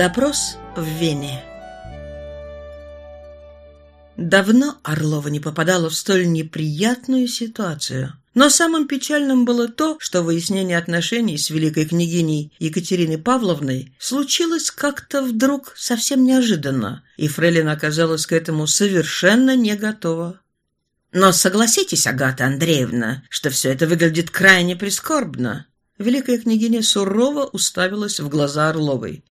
Допрос в Вене Давно Орлова не попадала в столь неприятную ситуацию. Но самым печальным было то, что выяснение отношений с великой княгиней Екатериной Павловной случилось как-то вдруг совсем неожиданно, и Фрейлин оказалась к этому совершенно не готова. «Но согласитесь, Агата Андреевна, что все это выглядит крайне прискорбно». Великая княгиня сурово уставилась в глаза Орловой.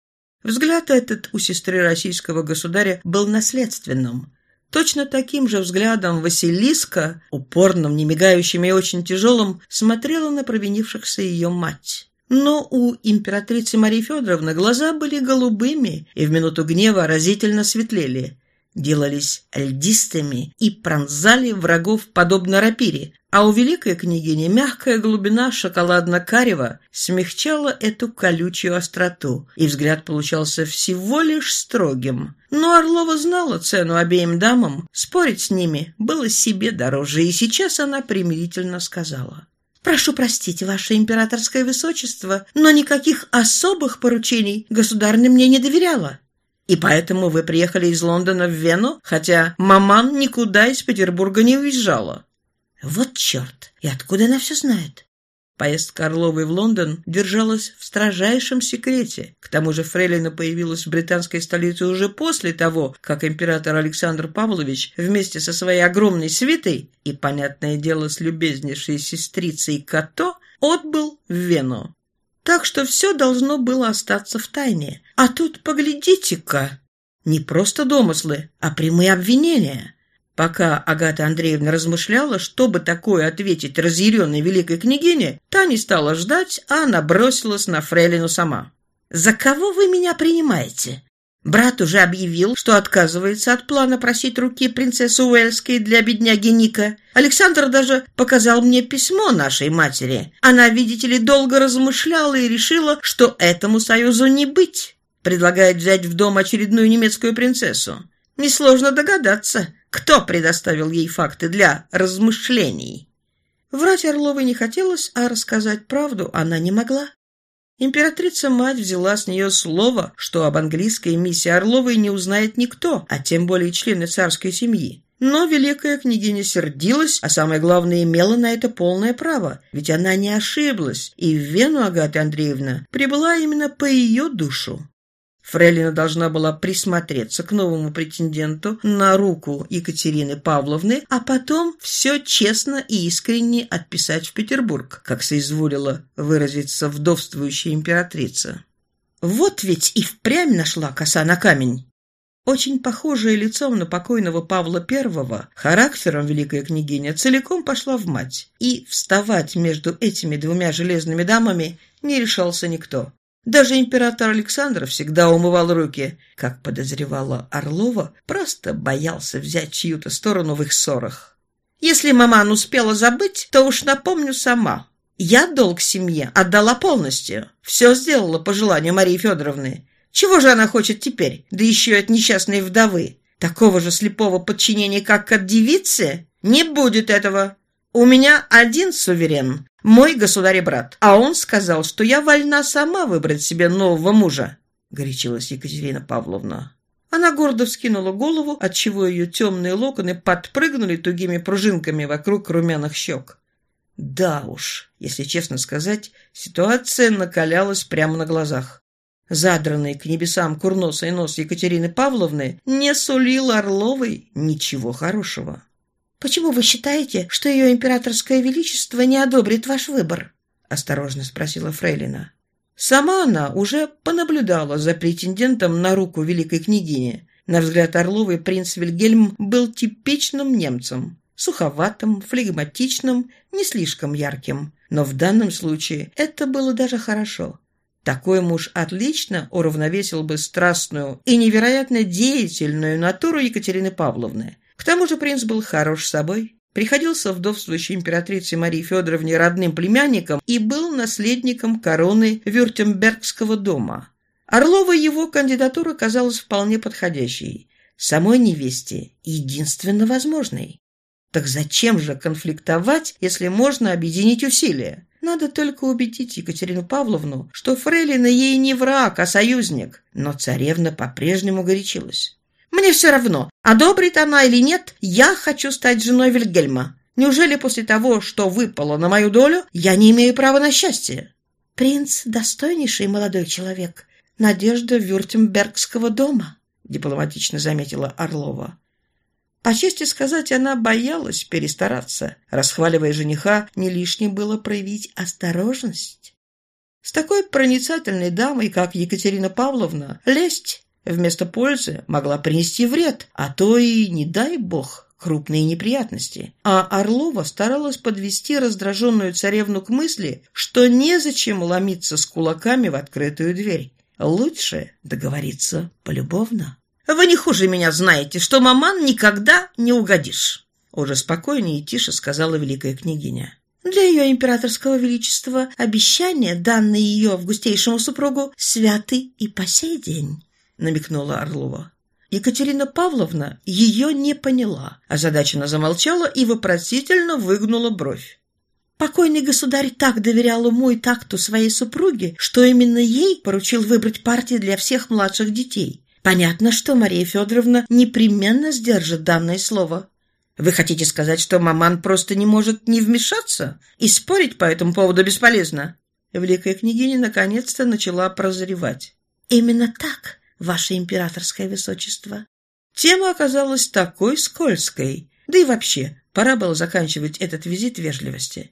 Взгляд этот у сестры российского государя был наследственным. Точно таким же взглядом Василиска, упорным, немигающим и очень тяжелым, смотрела на провинившихся ее мать. Но у императрицы Марии Федоровны глаза были голубыми и в минуту гнева разительно светлели делались льдистыми и пронзали врагов подобно рапире, а у великой княгини мягкая глубина шоколадно-карева смягчала эту колючую остроту, и взгляд получался всего лишь строгим. Но Орлова знала цену обеим дамам, спорить с ними было себе дороже, и сейчас она примирительно сказала. «Прошу простить, ваше императорское высочество, но никаких особых поручений государня мне не доверяла. И поэтому вы приехали из Лондона в Вену, хотя маман никуда из Петербурга не уезжала. Вот черт! И откуда она все знает? Поездка Орловой в Лондон держалась в строжайшем секрете. К тому же Фрейлина появилась в британской столице уже после того, как император Александр Павлович вместе со своей огромной свитой и, понятное дело, с любезнейшей сестрицей Като отбыл в Вену. Так что все должно было остаться в тайне. А тут, поглядите-ка, не просто домыслы, а прямые обвинения. Пока Агата Андреевна размышляла, чтобы такое ответить разъяренной великой княгине, та не стала ждать, а набросилась на фрейлину сама. «За кого вы меня принимаете? Брат уже объявил, что отказывается от плана просить руки принцессы Уэльской для бедняги Ника. Александр даже показал мне письмо нашей матери. Она, видите ли, долго размышляла и решила, что этому союзу не быть. Предлагает взять в дом очередную немецкую принцессу. Несложно догадаться, кто предоставил ей факты для размышлений. Врать Орловой не хотелось, а рассказать правду она не могла. Императрица-мать взяла с нее слово, что об английской миссии Орловой не узнает никто, а тем более члены царской семьи. Но великая княгиня сердилась, а самое главное, имела на это полное право, ведь она не ошиблась, и в Вену Агата Андреевна прибыла именно по ее душу. Фрейлина должна была присмотреться к новому претенденту на руку Екатерины Павловны, а потом все честно и искренне отписать в Петербург, как соизволила выразиться вдовствующая императрица. Вот ведь и впрямь нашла коса на камень. Очень похожее лицом на покойного Павла I, характером великая княгиня целиком пошла в мать, и вставать между этими двумя железными дамами не решался никто. Даже император Александр всегда умывал руки. Как подозревала Орлова, просто боялся взять чью-то сторону в их ссорах. Если маман успела забыть, то уж напомню сама. Я долг семье отдала полностью. Все сделала по желанию Марии Федоровны. Чего же она хочет теперь? Да еще от несчастной вдовы. Такого же слепого подчинения, как от девицы? Не будет этого. У меня один суверен, мой государь брат, а он сказал, что я вольна сама выбрать себе нового мужа», — горячилась Екатерина Павловна. Она гордо вскинула голову, отчего ее темные локоны подпрыгнули тугими пружинками вокруг румяных щек. Да уж, если честно сказать, ситуация накалялась прямо на глазах. Задранный к небесам курносый нос Екатерины Павловны не сулил Орловой ничего хорошего. «Почему вы считаете, что ее императорское величество не одобрит ваш выбор?» — осторожно спросила Фрейлина. Сама она уже понаблюдала за претендентом на руку великой княгини. На взгляд Орловой принц Вильгельм был типичным немцем. Суховатым, флегматичным, не слишком ярким. Но в данном случае это было даже хорошо. Такой муж отлично уравновесил бы страстную и невероятно деятельную натуру Екатерины Павловны. Тому же принц был хорош собой, приходился вдовствующей императрице Марии Федоровне родным племянником и был наследником короны Вюртембергского дома. Орлова его кандидатура казалась вполне подходящей, самой невесте единственно возможной. Так зачем же конфликтовать, если можно объединить усилия? Надо только убедить Екатерину Павловну, что Фрейлина ей не враг, а союзник. Но царевна по-прежнему горячилась. «Мне все равно, одобрит она или нет, я хочу стать женой Вильгельма. Неужели после того, что выпало на мою долю, я не имею права на счастье?» «Принц – достойнейший молодой человек. Надежда Вюртембергского дома», – дипломатично заметила Орлова. По чести сказать, она боялась перестараться. Расхваливая жениха, не лишним было проявить осторожность. С такой проницательной дамой, как Екатерина Павловна, лесть вместо пользы могла принести вред, а то и, не дай бог, крупные неприятности. А Орлова старалась подвести раздраженную царевну к мысли, что незачем ломиться с кулаками в открытую дверь. Лучше договориться полюбовно. Вы не хуже меня знаете, что маман никогда не угодишь. Уже спокойнее и тише сказала великая княгиня. Для ее императорского величества обещания, данные ее августейшему супругу, святы и по сей день, намекнула Орлова. Екатерина Павловна ее не поняла, озадаченно замолчала и вопросительно выгнула бровь. Покойный государь так доверял уму и такту своей супруге, что именно ей поручил выбрать партии для всех младших детей. Понятно, что Мария Федоровна непременно сдержит данное слово. Вы хотите сказать, что маман просто не может не вмешаться? И спорить по этому поводу бесполезно?» Великая княгиня наконец-то начала прозревать. «Именно так, ваше императорское высочество». Тема оказалась такой скользкой. Да и вообще, пора было заканчивать этот визит вежливости.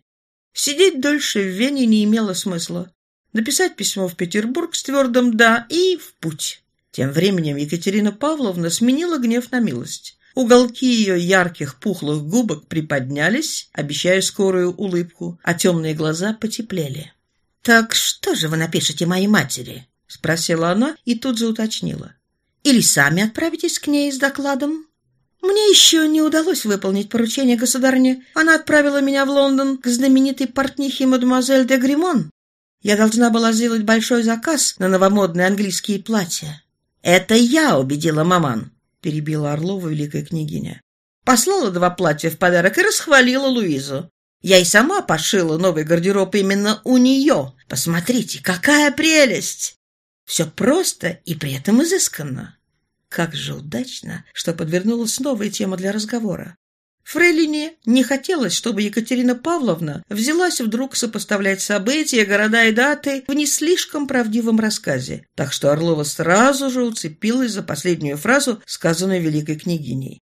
Сидеть дольше в Вене не имело смысла. Написать письмо в Петербург с твердым «да» и в путь. Тем временем Екатерина Павловна сменила гнев на милость. Уголки ее ярких пухлых губок приподнялись, обещая скорую улыбку, а темные глаза потеплели. «Так что же вы напишете моей матери?» — спросила она и тут же уточнила. «Или сами отправитесь к ней с докладом?» «Мне еще не удалось выполнить поручение государни. Она отправила меня в Лондон к знаменитой портнихе мадемуазель де Гримон. Я должна была сделать большой заказ на новомодные английские платья. «Это я убедила маман», — перебила Орлова великая княгиня. Послала два платья в подарок и расхвалила Луизу. Я и сама пошила новый гардероб именно у нее. Посмотрите, какая прелесть! Все просто и при этом изысканно. Как же удачно, что подвернулась новая тема для разговора. Фрейлине не хотелось, чтобы Екатерина Павловна взялась вдруг сопоставлять события, города и даты в не слишком правдивом рассказе, так что Орлова сразу же уцепилась за последнюю фразу, сказанную великой княгиней.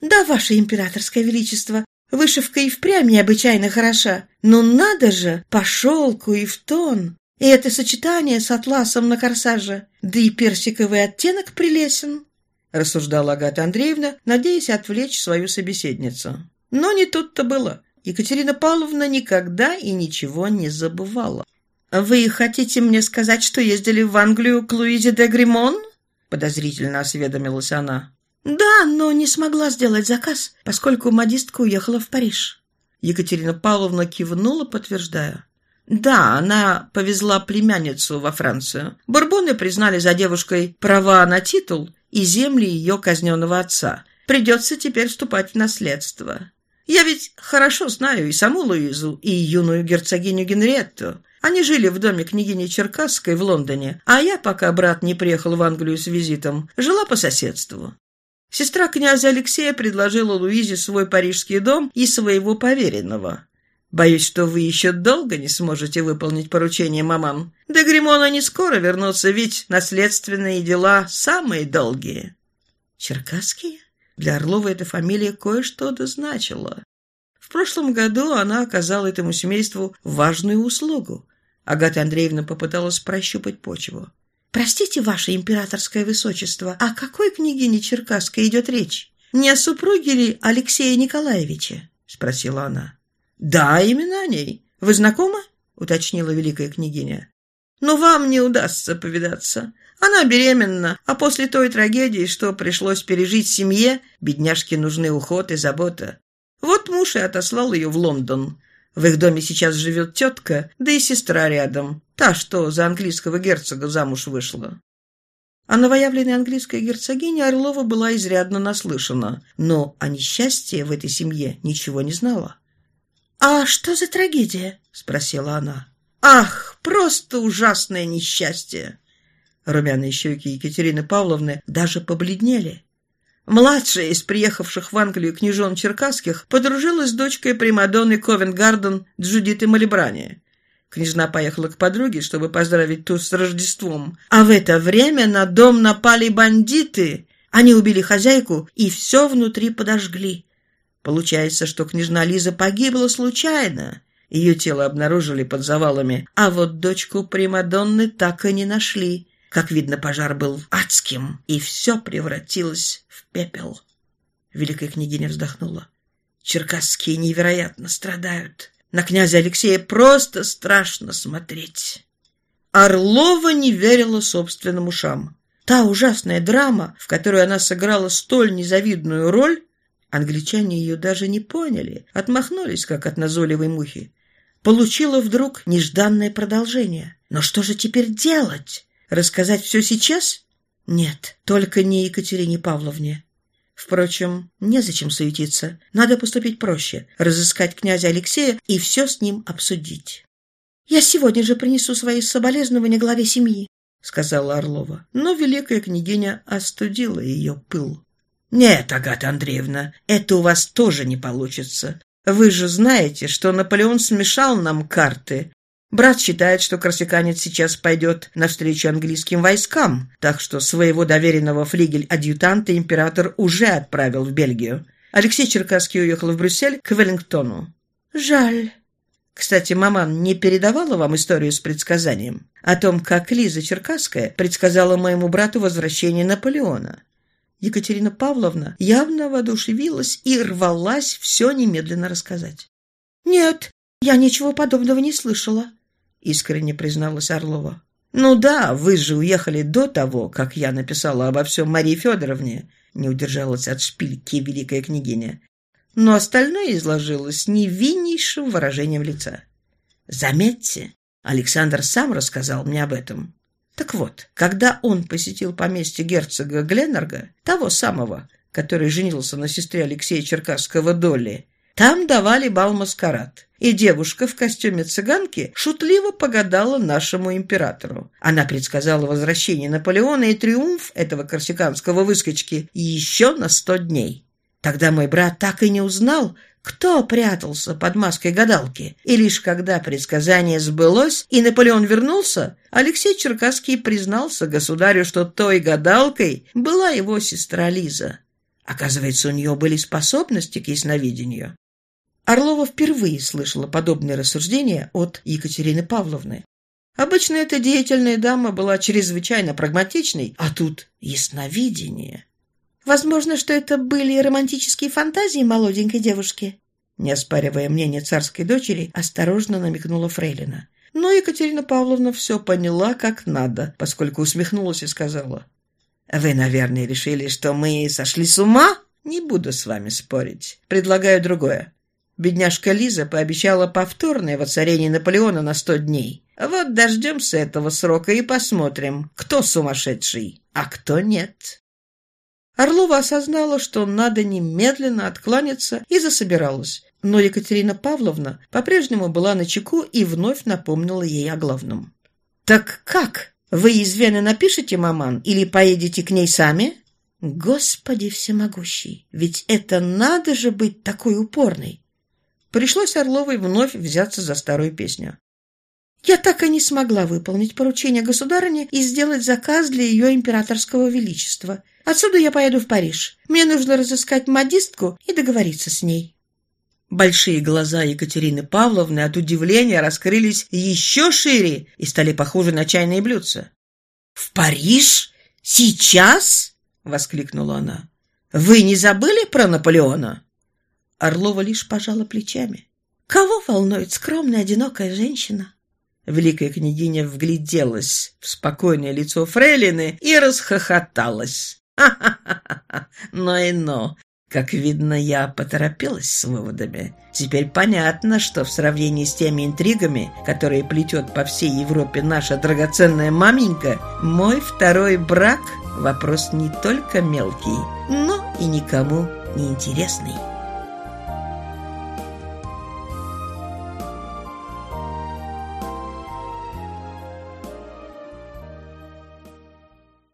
«Да, ваше императорское величество, вышивка и впрямь необычайно хороша, но надо же, по шелку и в тон, и это сочетание с атласом на корсаже, да и персиковый оттенок прелесен» рассуждала Агата Андреевна, надеясь отвлечь свою собеседницу. Но не тут-то было. Екатерина Павловна никогда и ничего не забывала. «Вы хотите мне сказать, что ездили в Англию к Луизе де Гримон?» подозрительно осведомилась она. «Да, но не смогла сделать заказ, поскольку модистка уехала в Париж». Екатерина Павловна кивнула, подтверждая. Да, она повезла племянницу во Францию. Бурбоны признали за девушкой права на титул и земли ее казненного отца. Придется теперь вступать в наследство. Я ведь хорошо знаю и саму Луизу, и юную герцогиню Генриетту. Они жили в доме княгини Черкасской в Лондоне, а я, пока брат не приехал в Англию с визитом, жила по соседству. Сестра князя Алексея предложила Луизе свой парижский дом и своего поверенного. Боюсь, что вы еще долго не сможете выполнить поручение маман. До Гримона не скоро вернутся, ведь наследственные дела самые долгие. Черкасские? Для Орлова эта фамилия кое-что дозначила. В прошлом году она оказала этому семейству важную услугу. Агата Андреевна попыталась прощупать почву. «Простите, ваше императорское высочество, о какой княгине Черкасской идет речь? Не о супруге ли Алексея Николаевича?» — спросила она. «Да, именно о ней. Вы знакомы?» — уточнила великая княгиня. «Но вам не удастся повидаться. Она беременна, а после той трагедии, что пришлось пережить семье, бедняжке нужны уход и забота. Вот муж и отослал ее в Лондон. В их доме сейчас живет тетка, да и сестра рядом, та, что за английского герцога замуж вышла». О новоявленной английской герцогине Орлова была изрядно наслышана, но о несчастье в этой семье ничего не знала. «А что за трагедия?» — спросила она. «Ах, просто ужасное несчастье!» Румяные щеки Екатерины Павловны даже побледнели. Младшая из приехавших в Англию княжон Черкасских подружилась с дочкой Примадонны Ковенгарден Джудиты Малибрани. Княжна поехала к подруге, чтобы поздравить ту с Рождеством. А в это время на дом напали бандиты. Они убили хозяйку и все внутри подожгли. Получается, что княжна Лиза погибла случайно. Ее тело обнаружили под завалами, а вот дочку Примадонны так и не нашли. Как видно, пожар был адским, и все превратилось в пепел. Великая княгиня вздохнула. Черкасские невероятно страдают. На князя Алексея просто страшно смотреть. Орлова не верила собственным ушам. Та ужасная драма, в которой она сыграла столь незавидную роль, англичане ее даже не поняли, отмахнулись, как от назойливой мухи, получила вдруг нежданное продолжение. Но что же теперь делать? Рассказать все сейчас? Нет, только не Екатерине Павловне. Впрочем, незачем суетиться. Надо поступить проще. Разыскать князя Алексея и все с ним обсудить. «Я сегодня же принесу свои соболезнования главе семьи», — сказала Орлова. Но великая княгиня остудила ее пыл. «Нет, Агата Андреевна, это у вас тоже не получится. Вы же знаете, что Наполеон смешал нам карты, Брат считает, что корсиканец сейчас пойдет навстречу английским войскам, так что своего доверенного флигель-адъютанта император уже отправил в Бельгию. Алексей Черкасский уехал в Брюссель к Веллингтону. Жаль. Кстати, маман не передавала вам историю с предсказанием? О том, как Лиза Черкасская предсказала моему брату возвращение Наполеона. Екатерина Павловна явно воодушевилась и рвалась все немедленно рассказать. «Нет, я ничего подобного не слышала искренне призналась Орлова. «Ну да, вы же уехали до того, как я написала обо всем Марии Федоровне», не удержалась от шпильки великая княгиня. Но остальное изложилось невиннейшим выражением лица. «Заметьте, Александр сам рассказал мне об этом. Так вот, когда он посетил поместье герцога Гленнерга, того самого, который женился на сестре Алексея Черкасского Долли, там давали бал-маскарад, и девушка в костюме цыганки шутливо погадала нашему императору. Она предсказала возвращение Наполеона и триумф этого корсиканского выскочки еще на сто дней. Тогда мой брат так и не узнал, кто прятался под маской гадалки. И лишь когда предсказание сбылось и Наполеон вернулся, Алексей Черкасский признался государю, что той гадалкой была его сестра Лиза. Оказывается, у нее были способности к ясновидению. Орлова впервые слышала подобные рассуждения от Екатерины Павловны. Обычно эта деятельная дама была чрезвычайно прагматичной, а тут ясновидение. Возможно, что это были романтические фантазии молоденькой девушки. Не оспаривая мнение царской дочери, осторожно намекнула Фрейлина. Но Екатерина Павловна все поняла как надо, поскольку усмехнулась и сказала. «Вы, наверное, решили, что мы сошли с ума? Не буду с вами спорить. Предлагаю другое. Бедняжка Лиза пообещала повторное воцарение Наполеона на сто дней. Вот дождемся этого срока и посмотрим, кто сумасшедший, а кто нет. Орлова осознала, что надо немедленно откланяться, и засобиралась. Но Екатерина Павловна по-прежнему была на чеку и вновь напомнила ей о главном. «Так как? Вы из Вены напишете, маман, или поедете к ней сами?» «Господи всемогущий! Ведь это надо же быть такой упорной! Пришлось Орловой вновь взяться за старую песню. Я так и не смогла выполнить поручение государыни и сделать заказ для ее императорского величества. Отсюда я поеду в Париж. Мне нужно разыскать модистку и договориться с ней. Большие глаза Екатерины Павловны от удивления раскрылись еще шире и стали похожи на чайные блюдца. «В Париж? Сейчас?» — воскликнула она. «Вы не забыли про Наполеона?» Орлова лишь пожала плечами. «Кого волнует скромная, одинокая женщина?» Великая княгиня вгляделась в спокойное лицо фрейлины и расхохоталась. «Ха-ха-ха! Ну и ну! Как видно, я поторопилась с выводами. Теперь понятно, что в сравнении с теми интригами, которые плетет по всей Европе наша драгоценная маменька, мой второй брак – вопрос не только мелкий, но и никому не интересный».